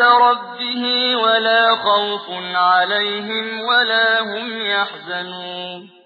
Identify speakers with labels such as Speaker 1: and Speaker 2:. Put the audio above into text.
Speaker 1: ربه ولا خوف عليهم ولا هم يحزنون.